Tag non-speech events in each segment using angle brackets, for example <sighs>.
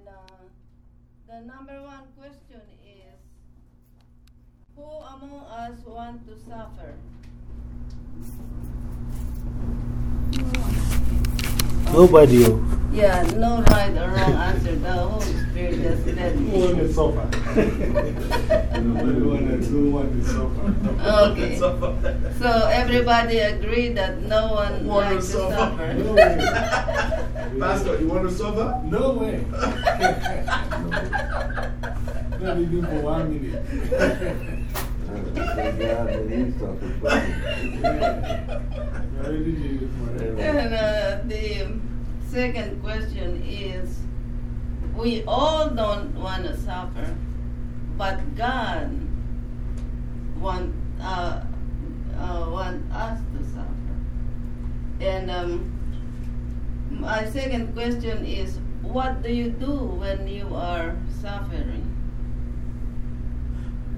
And uh, the number one question is Who among us want to suffer? Nobody. Yeah, no right or wrong answer. The Holy Spirit just led Who want me. to suffer? Nobody want to who want to suffer. Okay. So everybody agreed that no one Want to likes to suffer. suffer. No way. <laughs> Pastor, you want to suffer? No way. <laughs> Not even for one minute. <laughs> Thank God that he's talking I already did it. And uh, the second question is we all don't want to suffer, but God want, uh, uh, want us to suffer. And um, my second question is what do you do when you are suffering?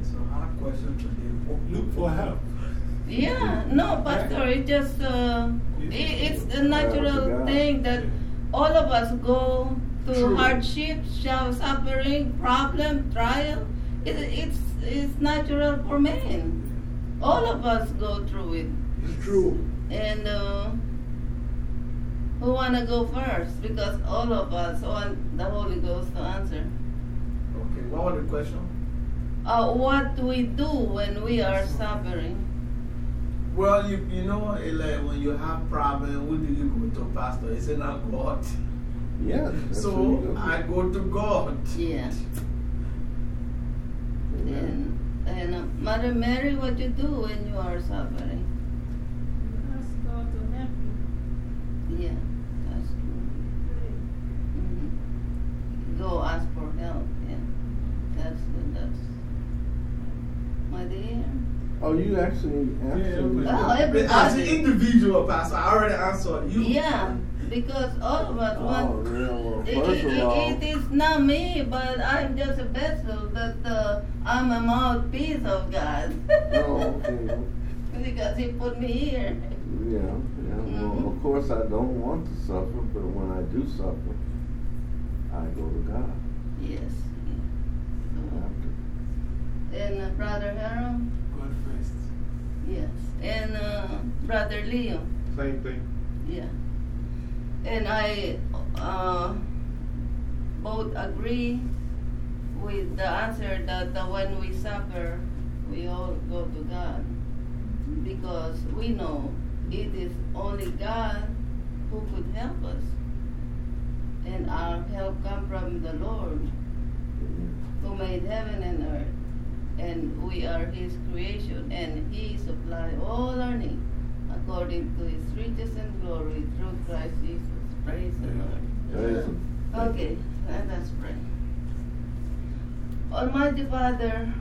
It's a hard question today. Look for help. Yeah, no, Pastor, it just, uh, it, it's a natural thing that all of us go through True. hardships, shall- suffering, problem, trial. It, it's, it's natural for men. All of us go through it. It's true. And uh, who want to go first? Because all of us want the Holy Ghost to answer. Okay, what was the question? Uh, what do we do when we are suffering? Well, you, you know, like when you have problem, who do you go to, Pastor? It's not God. Yeah. So I go to God. Yeah. And, and uh, Mother Mary, what you do when you are suffering? Ask God to help you. Yeah, that's true. Pray. hmm Go ask for help. Yeah, that's good. That's my dear. Oh, you actually answered. Yeah, Oh, but- every- As an individual, Pastor, I already answered you. Yeah, because all of us Oh, want. yeah, well, It, first it, of all, it is not me, but I'm just a vessel but uh, I'm a mouthpiece of God. <laughs> oh, okay. because He put me here. Yeah, yeah. Well, Mhm. of course, I don't want to suffer, but when I do suffer, I go to God. Yes. I So, have to. and uh, Brother Harold? God first. Yes. And uh, Brother Leo? Same thing. Yeah. And I uh, both agree with the answer that uh, when we suffer, we all go to God. Because we know it is only God who could help us. And our help comes from the Lord who made heaven and earth. And we are His creation, and He supplies all our needs according to His riches and glory through Christ Jesus. Praise the Lord. Praise Okay, let us pray. Almighty Father,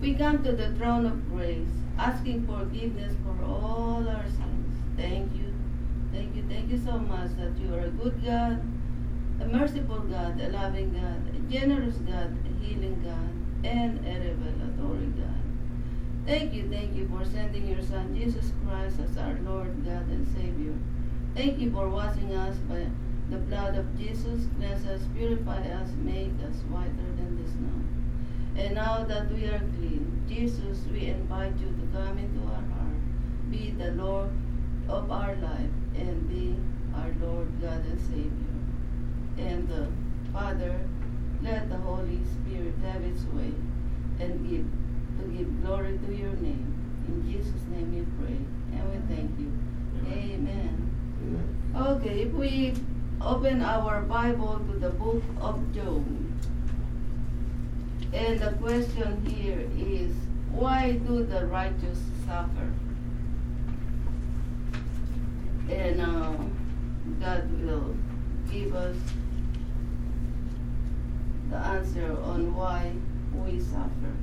we come to the throne of grace, asking forgiveness for all our sins. Thank you, thank you, thank you so much that you are a good God, a merciful God, a loving God, a generous God, a healing God, and a revelatory God. Thank you, thank you for sending your Son Jesus Christ as our Lord, God, and Savior. Thank you for washing us by the blood of Jesus, cleanse us, purify us, make us whiter than the snow. And now that we are clean, Jesus, we invite you to come into our heart, be the Lord of our life, and be our Lord, God, and Savior. And uh, Father, let the Holy Spirit have its way and give to give glory to your name. In Jesus' name we pray, and we thank you. Amen. Yeah. Okay, if we open our Bible to the book of Job, and the question here is, why do the righteous suffer? And uh, God will give us the answer on why we suffer.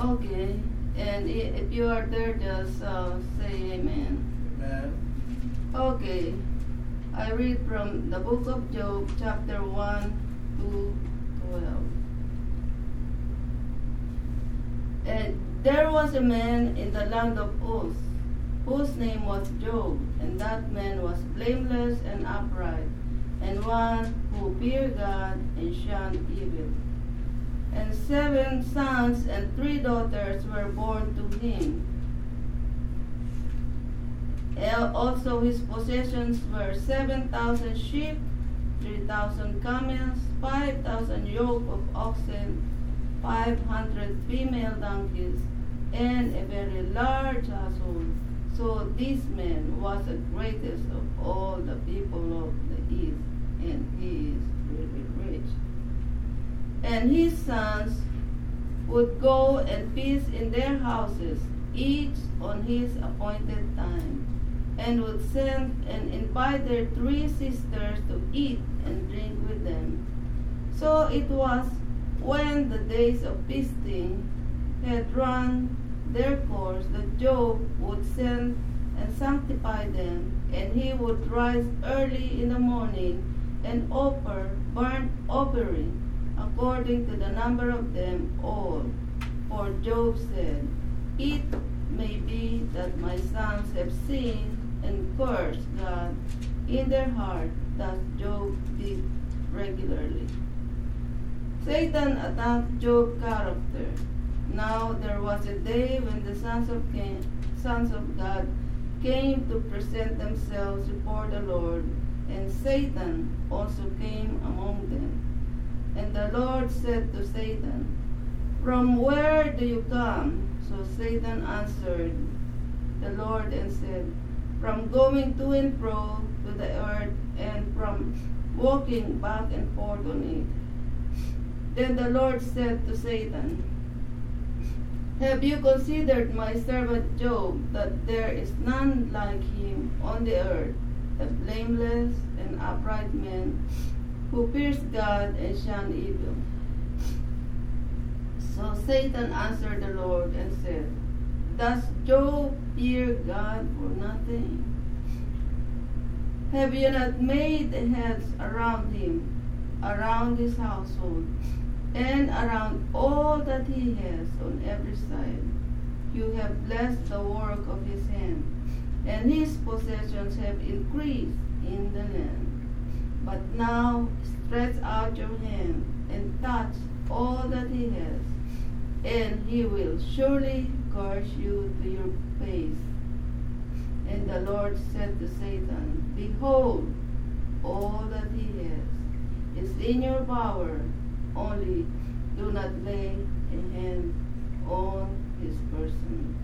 Okay, and if you are there, just uh, say amen. Amen. Okay, I read from the book of Job, chapter 1 to 12. And there was a man in the land of Uz, whose name was Job, and that man was blameless and upright, and one who feared God and shunned evil. And seven sons and three daughters were born to him. Also, his possessions were 7,000 sheep, 3,000 camels, 5,000 yoke of oxen, 500 female donkeys, and a very large household. So this man was the greatest of all the people of the east, and he is. And his sons would go and feast in their houses, each on his appointed time and would send and invite their three sisters to eat and drink with them. So it was when the days of feasting had run their course that Job would send and sanctify them, and he would rise early in the morning and offer burnt offering according to the number of them all. For Job said, It may be that my sons have sinned and cursed God in their heart, thus Job did regularly. Satan attacked Job's character. Now there was a day when the sons of Cain, sons of God came to present themselves before the Lord, and Satan also came among them. And the Lord said to Satan, From where do you come? So Satan answered the Lord and said, from going to and fro to the earth and from walking back and forth on it. Then the Lord said to Satan, Have you considered my servant Job, that there is none like him on the earth, a blameless and upright man, who fears God and shun evil? So Satan answered the Lord and said, Does Job fear God for nothing? Have you not made the heads around him, around his household, and around all that he has on every side? You have blessed the work of his hand, and his possessions have increased in the land. But now stretch out your hand and touch all that he has, and he will surely curse you to your face. And the Lord said to Satan, Behold, all that he has is in your power, only do not lay a hand on his person.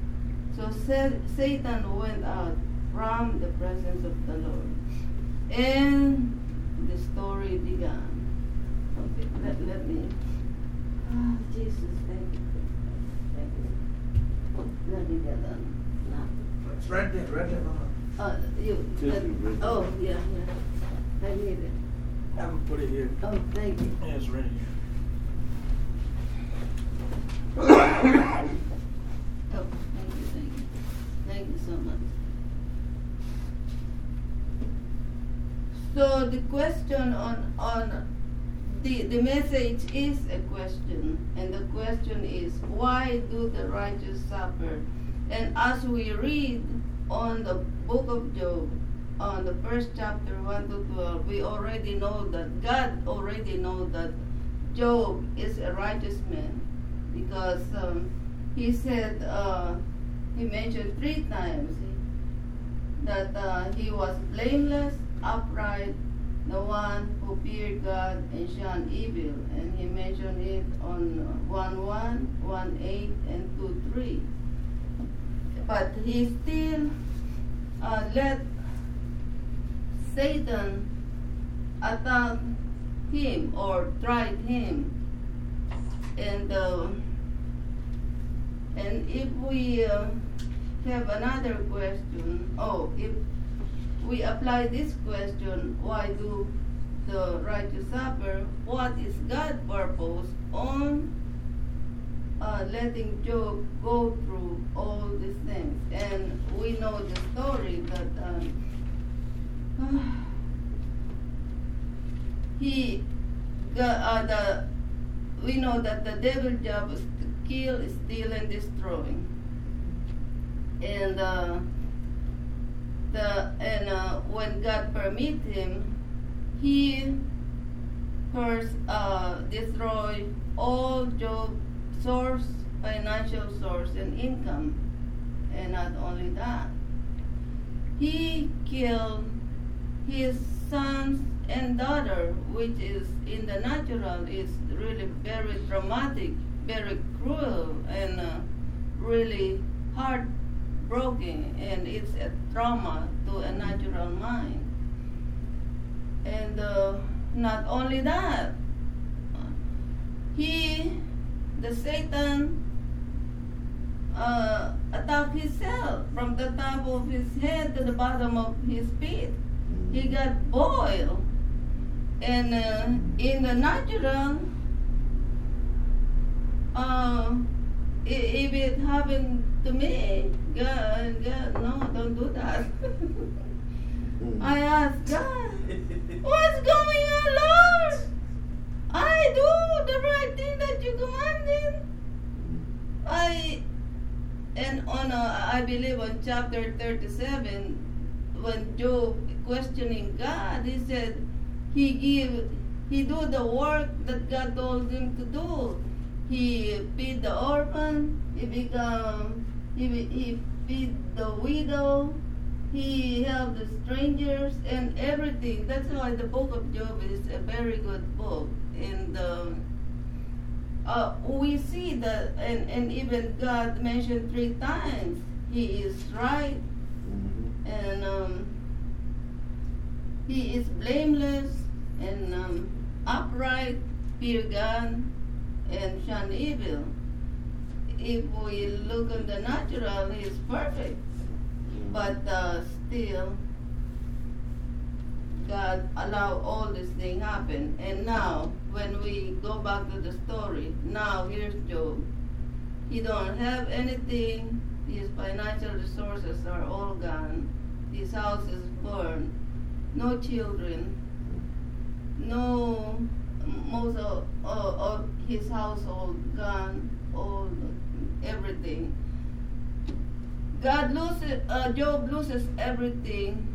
So Satan went out from the presence of the Lord. And the story began. Okay, let, let me. Oh, Jesus, thank you. Thank you. Let me get that. It's right there, right there, Mama. Uh, you, uh, oh, yeah, yeah. I need it. I will put it here. Oh, thank you. Yeah, it's right here. oh, thank you, thank you. Thank you so much. So the question on, on the, the message is a question, and the question is why do the righteous suffer? And as we read on the book of Job, on the first chapter 1 to 12, we already know that God already knows that Job is a righteous man because um, he said, uh, he mentioned three times that uh, he was blameless, upright, the one who feared God and shunned evil. And he mentioned it on 1 1, 1 8, and 2 3. But he still uh, let Satan attack him or tried him. And, uh, and if we uh, have another question, oh, if we apply this question, why do the righteous suffer? What is God's purpose on uh, letting Job go through all these things? And we know the story that um, <sighs> he, the, uh, the, we know that the devil's job is to kill, steal, and destroy. And uh, the and uh, when God permit him he first uh, destroyed all Job's source, financial source, and income. And not only that, he killed his sons and daughter, which is in the natural is really very traumatic, very cruel, and uh, really heartbroken, and it's a trauma to a natural mind. And uh, not only that, he, the Satan, uh, attacked himself from the top of his head to the bottom of his feet. He got boiled. And uh, in the natural, uh, i- if it happened to me, God, God, no, don't do that. Mm. I asked God, what's going on, Lord? I do the right thing that you commanded. I and on uh, I believe on chapter 37 when Job questioning God he said he give he do the work that God told him to do he feed the orphan he become he, he feed the widow he helped the strangers and everything that's why the book of Job is a very good book and um, uh, we see that, and, and even God mentioned three times, He is right Mhm. and um, He is blameless and um, upright, fear God, and shun evil. If we look on the natural, it's perfect, but uh, still, God allow all this thing happen. And now, when we go back to the story, now here's Job. He don't have anything. His financial resources are all gone. His house is burned. No children. No, most of, of, of his household gone. All everything. God loses. Uh, Job loses everything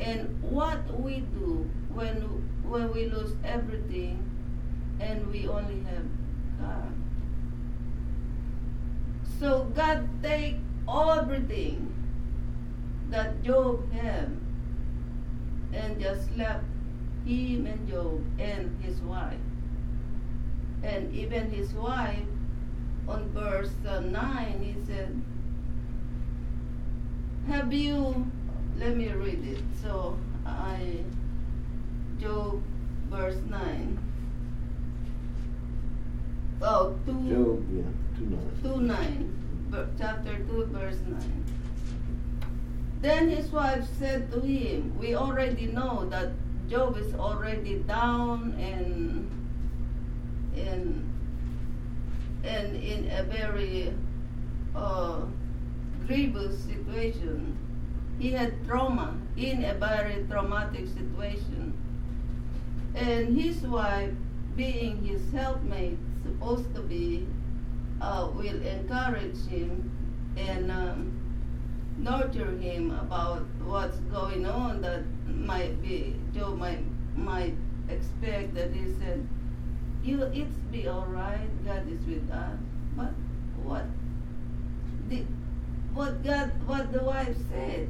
and what we do when when we lose everything and we only have God. So God take everything that Job had and just left him and Job and his wife. And even his wife, on verse uh, 9, he said, Have you let me read it. So I Job verse nine. Oh, two, Job, yeah, two nine. two nine, ver- chapter two, verse nine. Then his wife said to him, "We already know that Job is already down and and and in a very uh, grievous situation." he had trauma in a very traumatic situation. And his wife, being his helpmate, supposed to be, uh, will encourage him and um, nurture him about what's going on that might be, Joe might, might expect that he said, you, it's be alright, God is with us. But what did, what God, what the wife said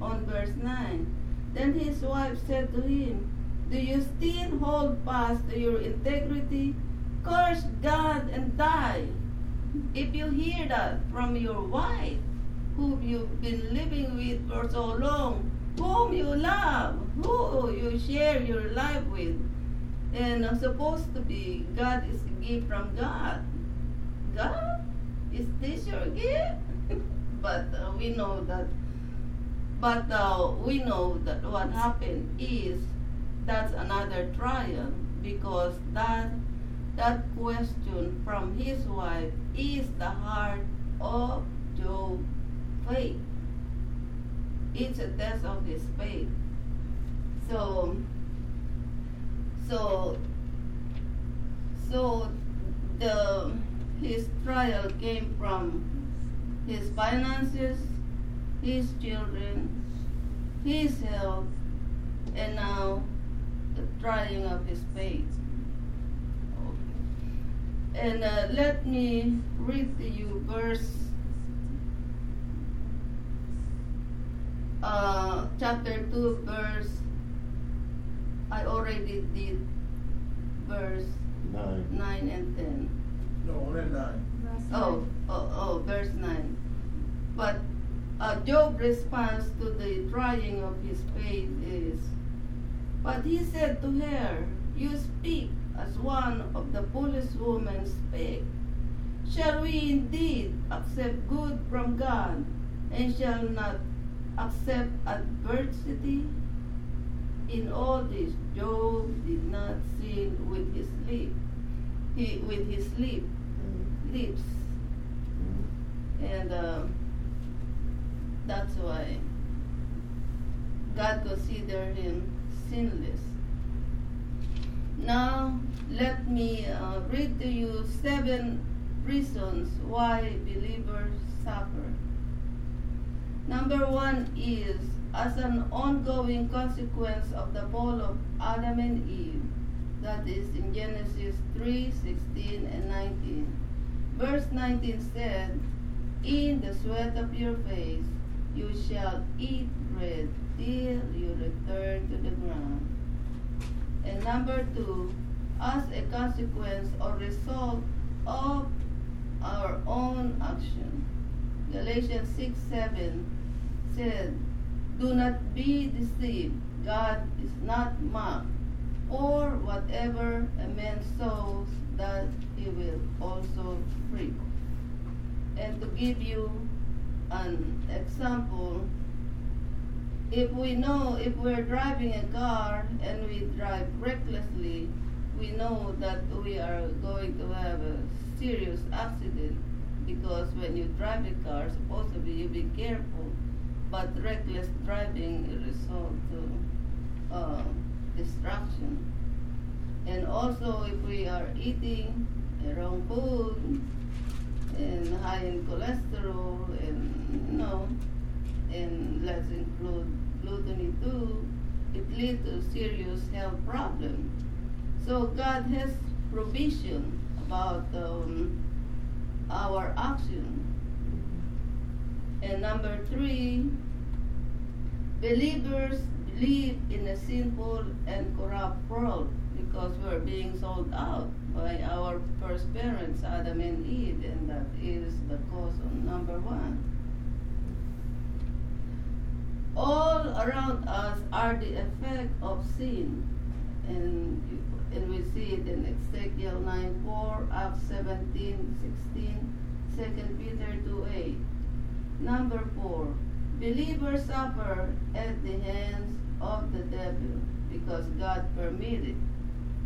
on verse 9. Then his wife said to him, Do you still hold fast to your integrity? Curse God and die. If you hear that from your wife, whom you've been living with for so long, whom you love, who you share your life with, and uh, supposed to be God is a gift from God. God, is this your gift? <laughs> but uh, we know that but uh, we know that what happened is that's another trial because that that question from his wife is the heart of Job's faith. It's a test of his faith. So so so the his trial came from his finances his children, his health, and now the trying of his faith. And uh, let me read to you verse uh, chapter 2, verse. I already did verse Nine. 9 and 10. No, only nine. Verse Oh, nine. oh, oh, verse 9. But uh, Job responds to the trying of his faith is, But he said to her, You speak as one of the foolish women speak. Shall we indeed accept good from God and shall not accept adversity? In all this, Job did not sin with his lip, he, with his lip, Mm. lips, Mm. and um, that's why God considered him sinless. Now, let me uh, read to you seven reasons why believers suffer. Number one is as an ongoing consequence of the fall of Adam and Eve. That is in Genesis 3 16 and 19. Verse 19 said, In the sweat of your face you shall eat bread till you return to the ground. And number two, as a consequence or result of our own action. Galatians 6 7 said, Do not be deceived, God is not mocked. Or whatever a man sows, that he will also reap. And to give you an example, if we know if we're driving a car and we drive recklessly, we know that we are going to have a serious accident because when you drive a car, supposedly you be careful, but reckless driving result to uh, destruction. And also, if we are eating wrong food and high in cholesterol, and you know, and let's include gluttony too, it leads to serious health problem. So God has provision about um, our action. And number three, believers live in a sinful and corrupt world because we're being sold out by our first parents, Adam and Eve, and that is the cause of number one. All around us are the effect of sin, and and we see it in Ezekiel 9 4, Acts 17 16, 2 Peter 2 8. Number four, believers suffer at the hands of the devil because God permitted.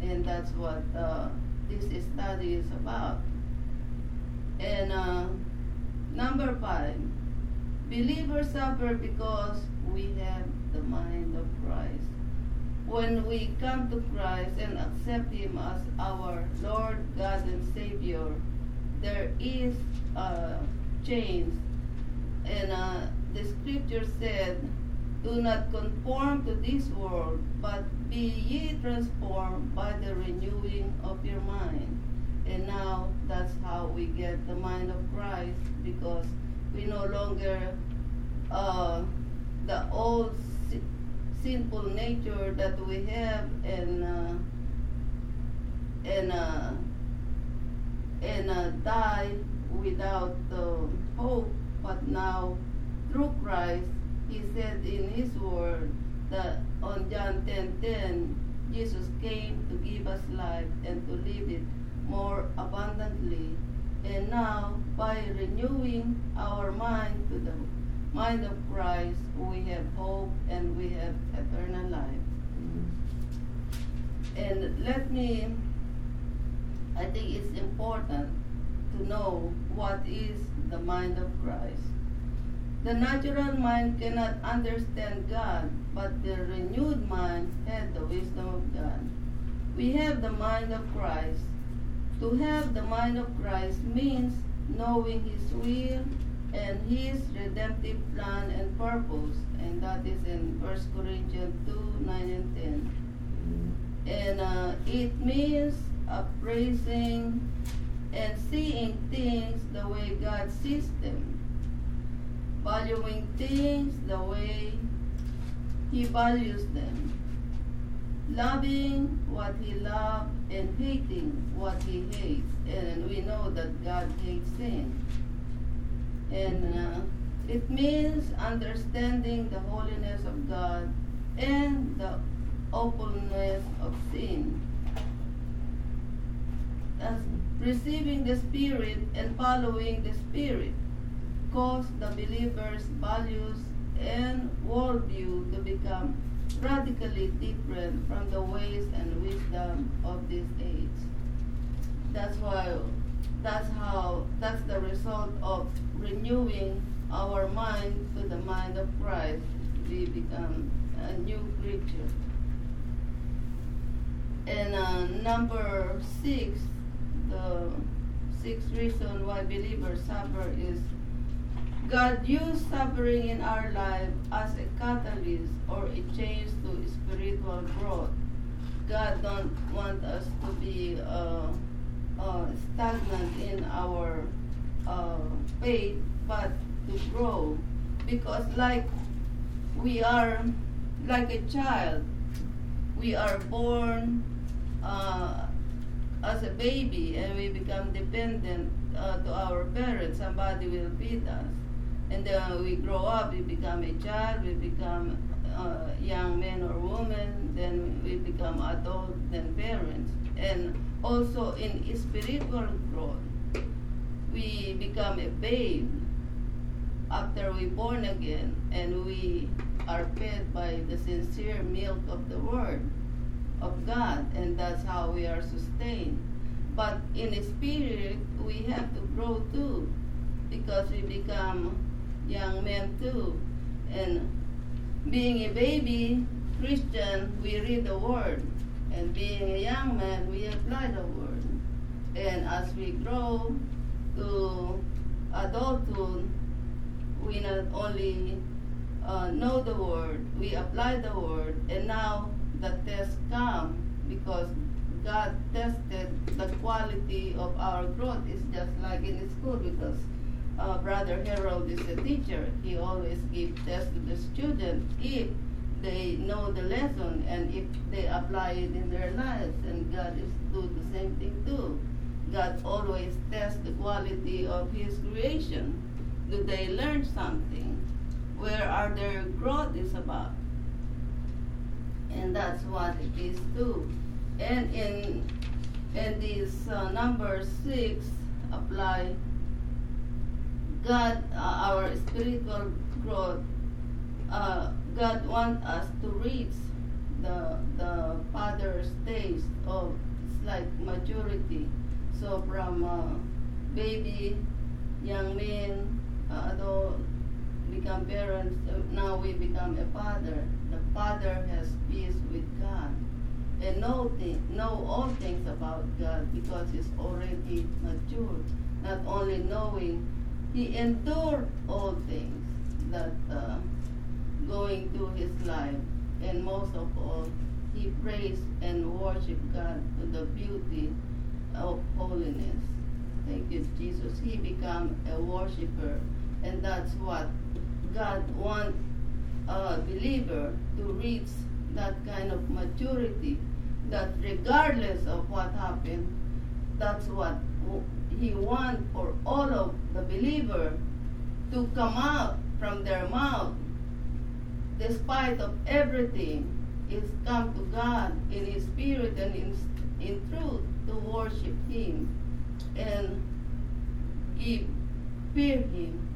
And that's what uh, this study is about. And uh, number five, believers suffer because we have the mind of Christ. When we come to Christ and accept Him as our Lord, God, and Savior, there is a change. And uh, the scripture said, Do not conform to this world, but be ye transformed by the renewing of your mind. And now that's how we get the mind of Christ because we no longer uh, the old si- sinful nature that we have and uh, and uh, and uh, die without hope. But now through Christ, He said in His Word that on John 10 10, Jesus came to give us life and to live it more abundantly. And now, by renewing our mind to the mind of Christ, we have hope and we have eternal life. And let me, I think it's important to know what is the mind of Christ. The natural mind cannot understand God, but the renewed mind has the wisdom of God. We have the mind of Christ. To have the mind of Christ means knowing His will and His redemptive plan and purpose, and that is in 1 Corinthians 2 9 and 10. And uh, it means appraising and seeing things the way God sees them, valuing things the way He values them, loving what He loves and hating what He hates. And we know that God hates sin. And uh, it means understanding the holiness of God and the awfulness of sin. As receiving the Spirit and following the Spirit cause the believer's values and worldview to become radically different from the ways and wisdom of this age. That's why, that's how, that's the result of renewing our mind to the mind of Christ. We become a new creature. And uh, number six, the sixth reason why believers suffer is God used suffering in our life as a catalyst or a change to spiritual growth. God don't want us to be uh, uh, stagnant in our uh, faith, but to grow. Because like we are like a child, we are born uh, as a baby and we become dependent uh, to our parents. Somebody will feed us. And then we grow up, we become a child, we become uh, young men or women, then we become adult, then parents. And also in spiritual growth, we become a babe after we born again and we are fed by the sincere milk of the word of God and that's how we are sustained. But in spirit we have to grow too because we become young men too. And being a baby Christian, we read the word. And being a young man, we apply the word. And as we grow to adulthood, we not only uh, know the word, we apply the word, and now the test come because God tested the quality of our growth. It's just like in school because uh, Brother Harold is a teacher. He always gives tests to the students if they know the lesson and if they apply it in their lives. And God is do the same thing too. God always tests the quality of His creation. Do they learn something? Where are their growth is about? And that's what it is too. And in in this uh, number six apply God, uh, our spiritual growth, uh, God wants us to reach the the father stage of it's like maturity. So from baby, young men, uh, adult, become parents. Now we become a father. The father has peace with God and know thing, know all things about God because he's already mature. Not only knowing, he endured all things that uh, going through his life, and most of all, he praised and worshiped God to the beauty of holiness. Thank you, Jesus. He became a worshiper, and that's what God wants a believer to reach that kind of maturity that regardless of what happened, that's what he wants for all of the believer to come out from their mouth. Despite of everything is come to God in his spirit and in, in truth to worship him and give fear him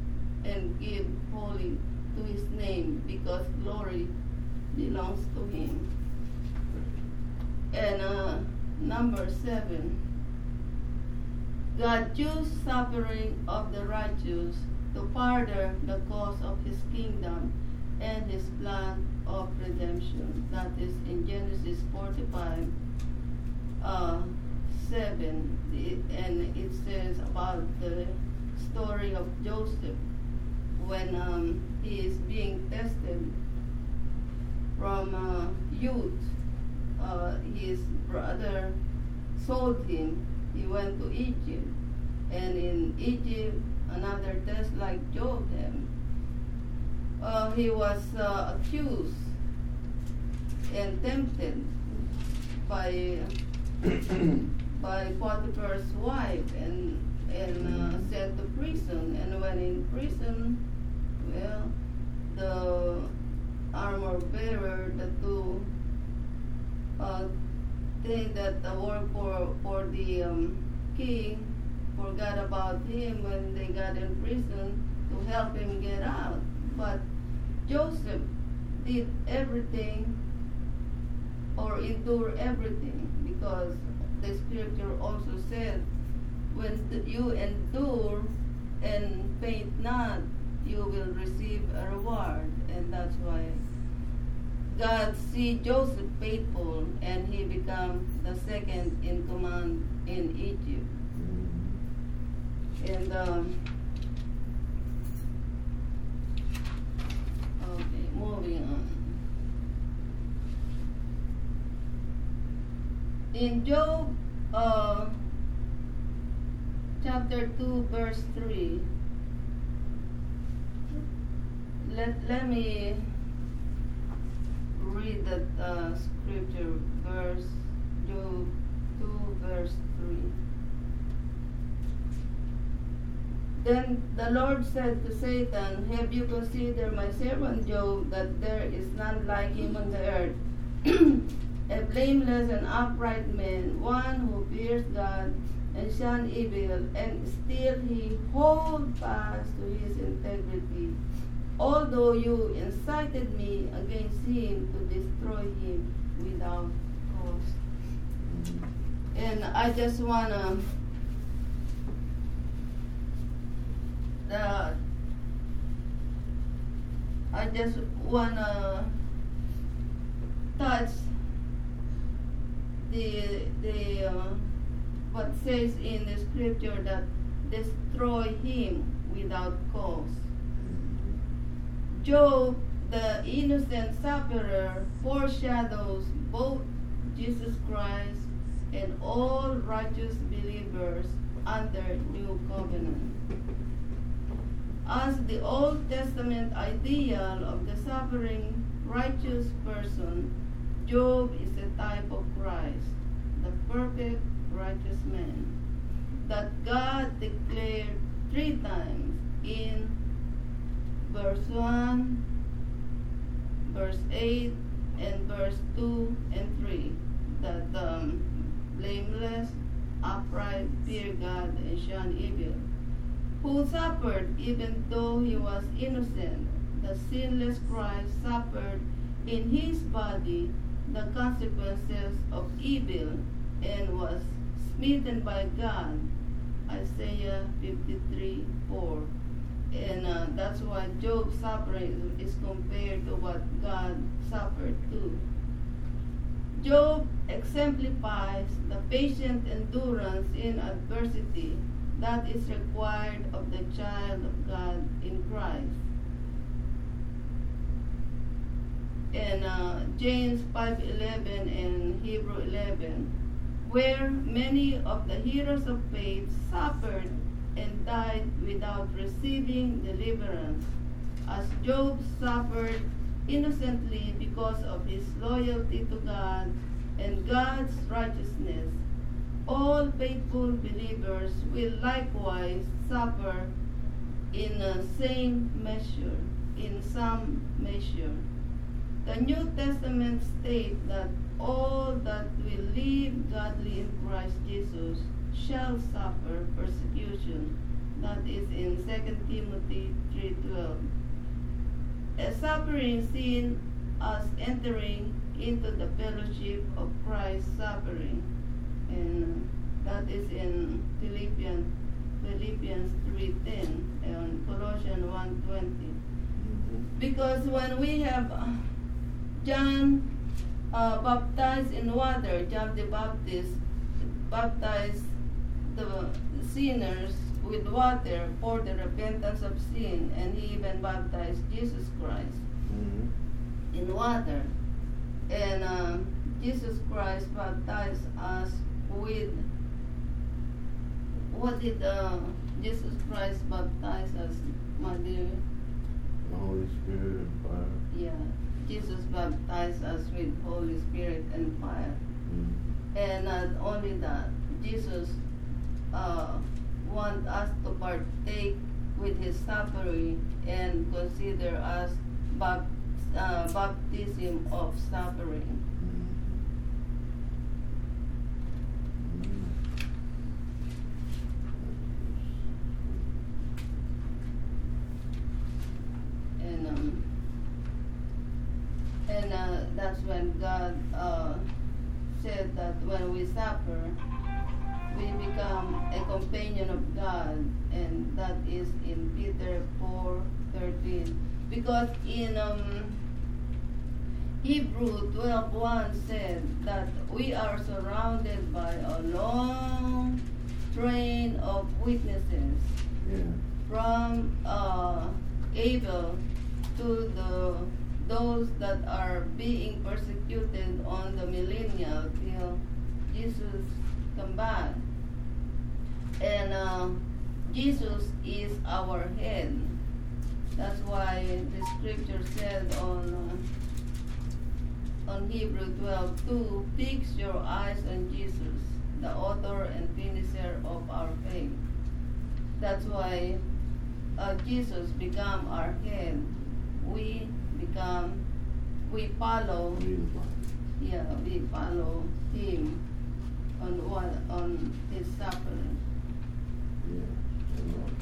and give holy to his name because glory belongs to him. And uh, number seven, God used suffering of the righteous to further the cause of his kingdom and his plan of redemption. That is in Genesis 45, uh, 7. It, and it says about the story of Joseph when um, is being tested from uh, youth uh, his brother sold him, he went to Egypt. And in Egypt, another test like Job, then, uh, he was uh, accused and tempted by <coughs> by Potiphar's wife and and uh, sent to prison. And when in prison, well, the armor bearer, the two uh, thing that work for for the um, king, forgot about him when they got in prison to help him get out. But Joseph did everything or endure everything because the scripture also said when you endure and faint not you will receive a reward and that's why god see joseph faithful and he become the second in command in egypt. And um, okay moving on. In Job uh, chapter 2 verse 3 let, let me read the uh, scripture verse Job 2 verse 3 then the Lord said to Satan, Have you considered my servant Job, that there is none like him on the earth, <clears throat> a blameless and upright man, one who fears God and shuns evil, and still he hold fast to his integrity. Although you incited me against him to destroy him without cause. And I just wanna the I just wanna touch the the uh, what says in the scripture that destroy him without cause. Job, the innocent sufferer, foreshadows both Jesus Christ and all righteous believers under new covenant. As the Old Testament ideal of the suffering righteous person, Job is a type of Christ, the perfect righteous man, that God declared three times in verse 1, verse 8, and verse 2 and 3 that um, blameless, upright, fear God, and shun evil, who suffered even though he was innocent. The sinless Christ suffered in his body the consequences of evil and was smitten by God. Isaiah 53 4. And uh, that's why Job's suffering is compared to what God suffered too. Job exemplifies the patient endurance in adversity that is required of the child of God in Christ. In uh, James 5:11 and Hebrew 11, where many of the heroes of faith suffered and died without receiving deliverance, as Job suffered innocently because of his loyalty to God and God's righteousness. All faithful believers will likewise suffer in the same measure, in some measure. The New Testament states that all that will live godly in Christ Jesus shall suffer persecution. That is in 2 Timothy 3.12. A suffering seen as entering into the fellowship of Christ's suffering. And that is in Philippians, Philippians 3.10 and Colossians 1.20. Because when we have uh, John uh, baptized in water, John the Baptist baptized the sinners with water for the repentance of sin, and he even baptized Jesus Christ Mhm. in water. And um, Jesus Christ baptized us with what did uh, Jesus Christ baptize us, my dear? Holy Spirit and fire. Yeah, Jesus baptized us with Holy Spirit and fire. Mm. And not only that, Jesus uh, want us to partake with his suffering and consider us bap- uh, baptism of suffering. And um, and uh, that's when God uh, said that when we suffer, we become a companion of God, and that is in Peter four thirteen. Because in um, Hebrew twelve one said that we are surrounded by a long train of witnesses Yeah. from uh, Abel to the those that are being persecuted on the millennial till Jesus come back. And uh, Jesus is our head. That's why the scripture said on uh, on Hebrew 12, 2, fix your eyes on Jesus, the author and finisher of our faith. That's why uh, Jesus become our head. We become, we follow, yeah, we follow him on what on his suffering. Yeah. Amen.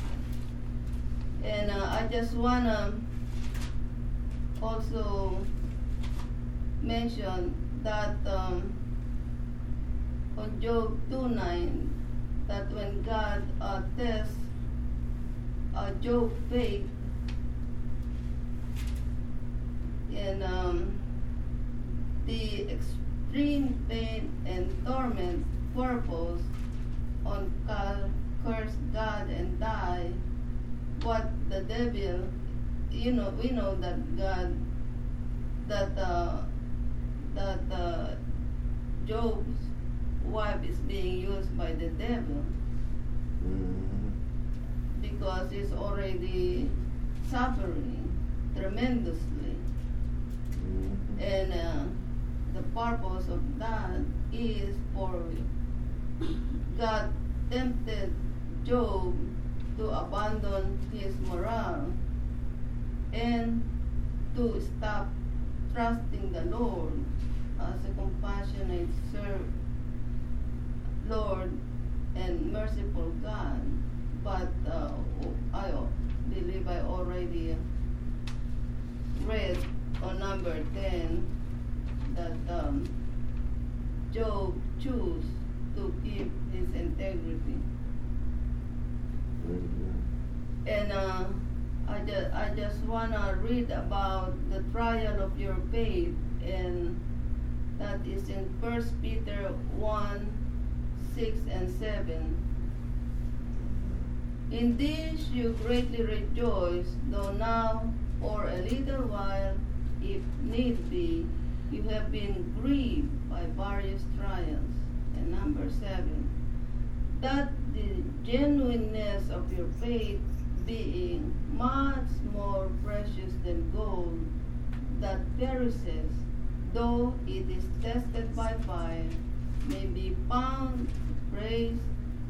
And uh, I just wanna also mention that um, on Job 2 9, that when God uh, tests uh, Job's faith, and um, the extreme pain and torment purpose on ca- curse God and die, what the devil, you know, we know that God, that uh, that uh, Job's wife is being used by the devil Mhm. because he's already suffering tremendously. Mhm. And uh, the purpose of that is for God tempted Job to abandon his morale and to stop trusting the Lord as a compassionate serve Lord and merciful God. But uh, I believe I already read on number 10 that um, Job chose to keep his integrity. And uh, I, just, I just want to read about the trial of your faith, and that is in 1 Peter 1 6 and 7. In this you greatly rejoice, though now for a little while, if need be, you have been grieved by various trials. And number 7 that the genuineness of your faith being much more precious than gold that perishes, though it is tested by fire, may be found praise,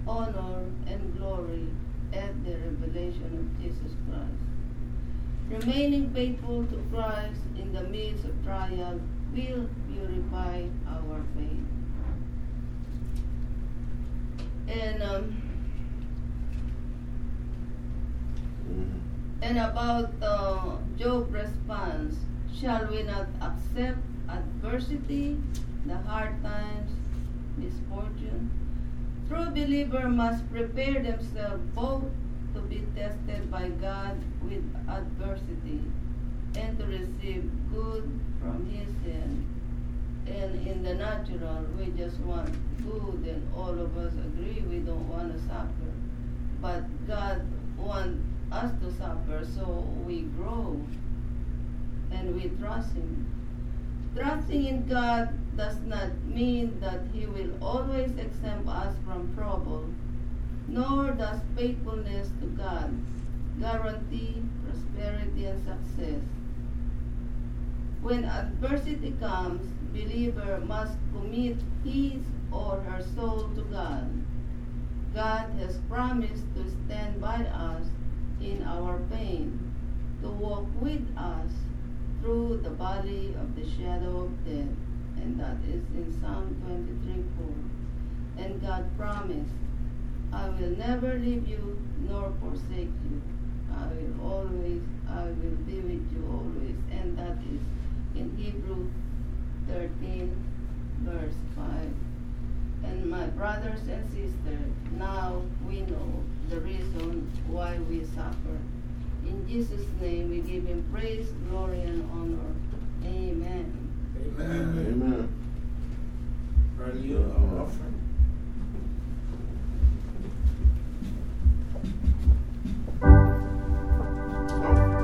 honor, and glory at the revelation of Jesus Christ. Remaining faithful to Christ in the midst of trial will purify our faith. And um, Mhm. and about uh, Job's response, shall we not accept adversity, the hard times, misfortune? True believer must prepare themselves both to be tested by God with adversity and to receive good from His hand. And in the natural, we just want good, and all of us agree we don't want to suffer. But God wants us to suffer so we grow and we trust Him. Trusting in God does not mean that He will always exempt us from trouble, nor does faithfulness to God guarantee prosperity and success. When adversity comes, believer must commit his or her soul to God. God has promised to stand by us in our pain, to walk with us through the valley of the shadow of death. And that is in Psalm 23 4. And God promised, I will never leave you nor forsake you. I will always, I will be with you always. And that is in Hebrew 13, verse 5. And my brothers and sisters, now we know the reason why we suffer. In Jesus' name we give him praise, glory, and honor. Amen. Amen. Amen. Brother, you are offering. We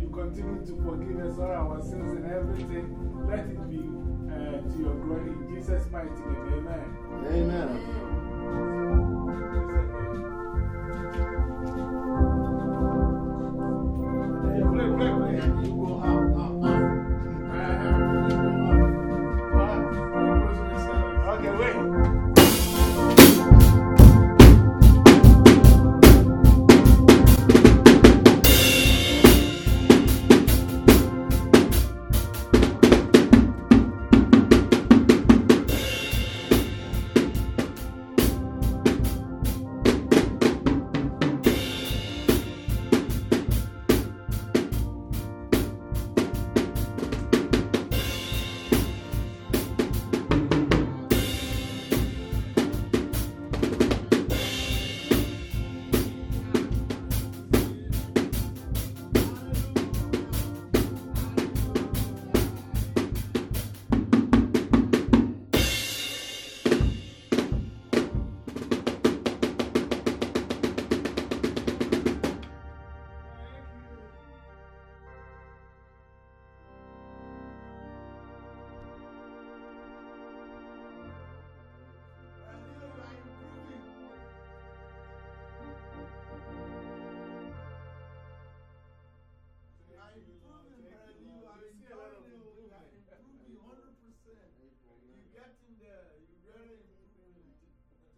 you continue to forgive us all our sins and everything. Let it be uh, to your glory. In Jesus' mighty name, amen. Amen.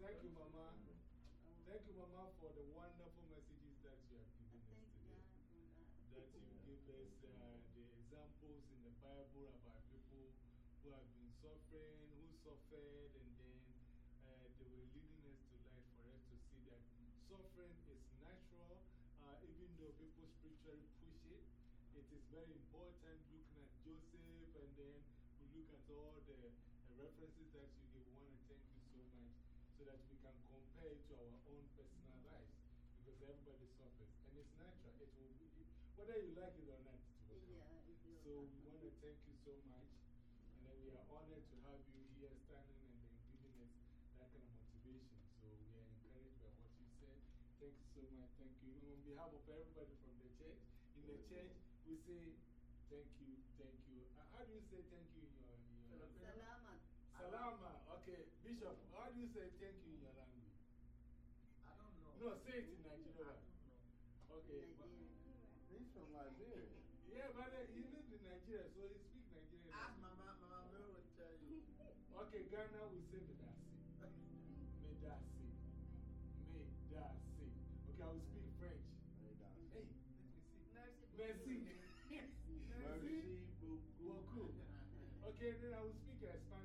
Thank you, Mama. Thank you, Mama, for the wonderful messages that you have given us today. That you give us uh, the examples in the Bible about people who have been suffering, who suffered, and then uh, they were leading us to light for us to see that suffering is natural, uh, even though people spiritually push it. It is very important looking at Joseph, and then we look at all the uh, references that you give. We want to thank you so much so that we can compare it to our own personal lives because everybody suffers. And it's natural. It will be, whether you like it or not, it will come. So we want to thank you so much. And then we are honored to have you here standing and then giving us that kind of motivation. So we are encouraged by what you said. Thank you so much. Thank you. And on behalf of everybody from the church, in the church, we say thank you, thank you. Uh, how do you say thank you in your, in your language? Salamat. How do you say thank you in your language? I don't know. No, say it in Nigeria. Okay. He's from Liberia. yeah, but uh, he lived in Nigeria, so he speaks Nigerian. Ask Mama, Mama Mary will tell you. Okay, Ghana will say Medasi. Medasi. Medasi. Okay, I will speak French. Hey, let me see. Merci. <laughs> Merci. Merci beaucoup. Beaucoup. Okay, then I will speak Spanish.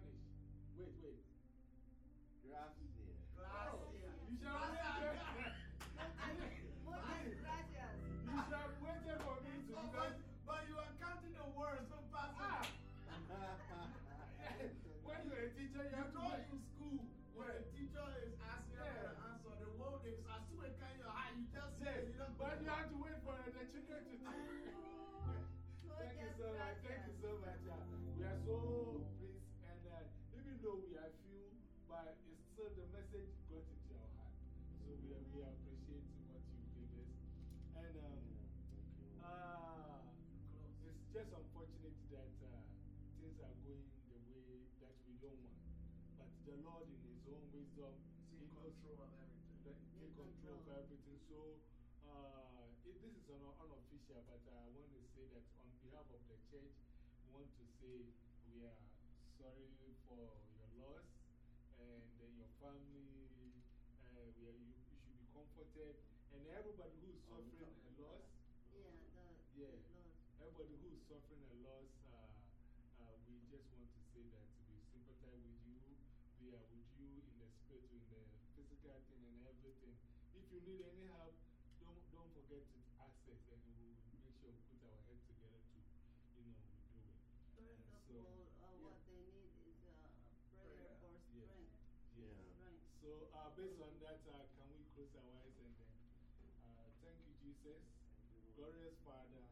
So pleased, and uh, even though we are few, but it's still the message got into our heart. So we, we appreciate what you gave us. And um, uh, it's just unfortunate that uh, things are going the way that we don't want. But the Lord, in His own wisdom, knows control of everything. take control of everything. So, uh, it, this is an unofficial, but I want to say that on behalf of the church, we want to say we are sorry for your loss and uh, your family. Uh, we you, you should be comforted. And everybody who is suffering a loss, Yeah, the yeah, Lord. everybody who is suffering a loss, uh, uh, we just want to say that we sympathize with you. We are with you in the spirit, in the physical thing, and everything. If you need any help, don't, don't forget to access, and we'll make sure we put our head together to, you know, do it. First And of so, all, uh, yeah. what they need is uh, prayer Prayer. for Yeah. strength. Yeah. Strength. So, uh, based on that, uh, can we close our eyes and then uh, thank you, Jesus. Glorious Father,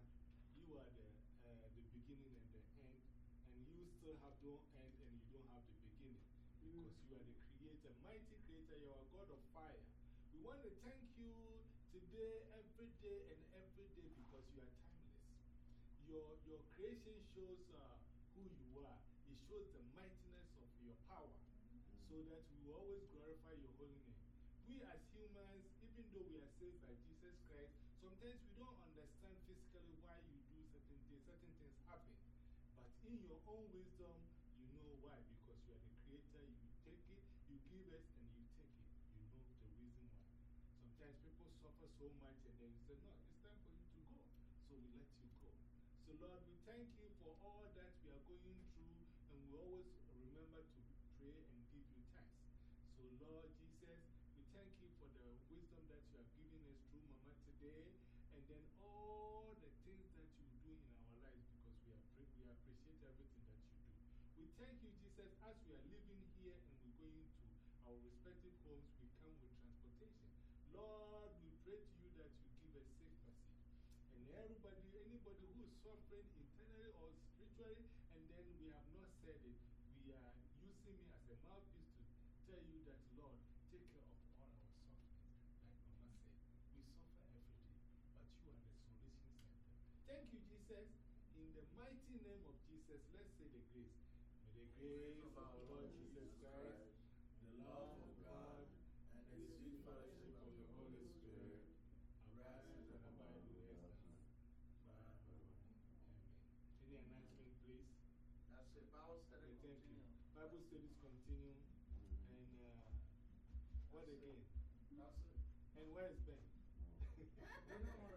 you are the, uh, the beginning and the end, and you still have no end and you don't have the beginning because you are the creator, mighty creator, you are God of fire. We want to thank you today, every day, and every day because you are timeless. Your, your creation shows uh, who you are, it shows the mightiness of your power so that we will always glorify your holy name. We as humans, even though we are saved by Jesus Christ, sometimes we don't understand physically why you do certain things, certain things happen. But in your own wisdom, you know why. Because you are the creator, you take it, you give us, and you take it. You know the reason why. Sometimes people suffer so much, and then you say, No, it's time for you to go. So we let you go. So, Lord, we thank you for all that we are going through, and we always remember to pray and give you thanks. So, Lord Jesus, we thank you for the wisdom that you have given us through Mama today, and then all the things that you do in our lives because we, are, we appreciate everything that you do. We thank you, Jesus, as we are living here and we're going to our respective homes, we come with transportation. Lord, we pray to you that you give us safe passage. And everybody, anybody who is suffering internally or spiritually, and then we have not said it, we are using me as a mouthpiece to tell you that, Lord, take care of all our suffering. Like Mama said, we suffer every day, but you are the solution center. Thank you, Jesus. In the mighty name of Jesus, let's say the grace. May the grace of our Lord Jesus Christ, the love of God, and the sweet fellowship of the Holy Spirit arise and abide with us now. Amen. Any announcement, please? That's it. Bible study Okay, thank continue. you. Bible studies continue. And uh, what it. again? That's it. And where is Ben? <laughs>